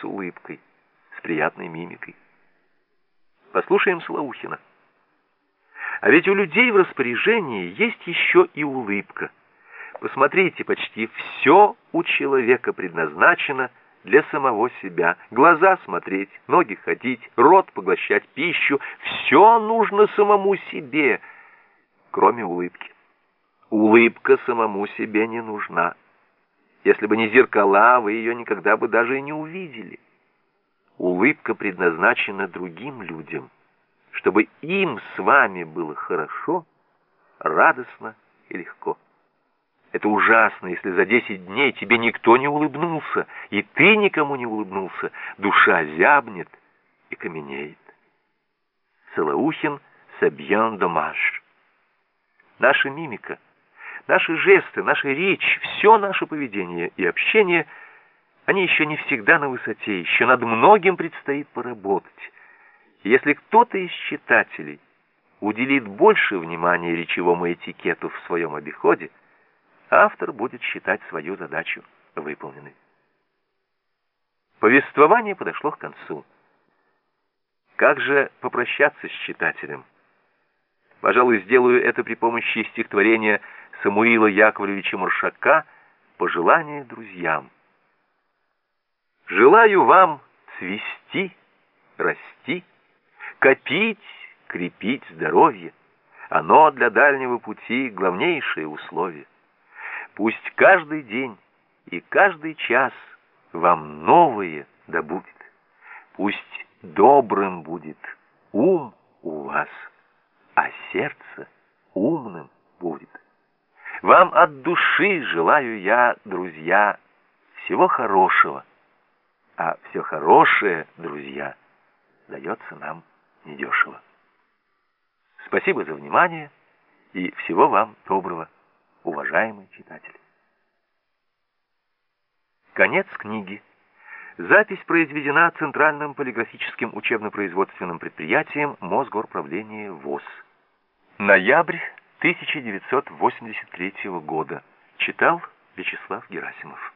с улыбкой, с приятной мимикой. Послушаем Слоухина. А ведь у людей в распоряжении есть еще и улыбка. Посмотрите, почти все у человека предназначено для самого себя. Глаза смотреть, ноги ходить, рот поглощать пищу. Все нужно самому себе, кроме улыбки. Улыбка самому себе не нужна. Если бы не зеркала, вы ее никогда бы даже и не увидели. Улыбка предназначена другим людям, чтобы им с вами было хорошо, радостно и легко. Это ужасно, если за десять дней тебе никто не улыбнулся, и ты никому не улыбнулся, душа зябнет и каменеет. Целоухин Сабьян Домаш. Наша мимика — Наши жесты, наша речь, все наше поведение и общение, они еще не всегда на высоте, еще над многим предстоит поработать. Если кто-то из читателей уделит больше внимания речевому этикету в своем обиходе, автор будет считать свою задачу выполненной. Повествование подошло к концу. Как же попрощаться с читателем? Пожалуй, сделаю это при помощи стихотворения Самуила Яковлевича Маршака «Пожелание друзьям». Желаю вам цвести, расти, копить, крепить здоровье. Оно для дальнего пути главнейшее условие. Пусть каждый день и каждый час вам новое добудет. Пусть добрым будет ум у вас, а сердце умным будет. Вам от души желаю я, друзья, всего хорошего. А все хорошее, друзья, дается нам недешево. Спасибо за внимание и всего вам доброго, уважаемый читатель. Конец книги. Запись произведена Центральным полиграфическим учебно-производственным предприятием Мосгорправления ВОЗ. Ноябрь 1983 года. Читал Вячеслав Герасимов.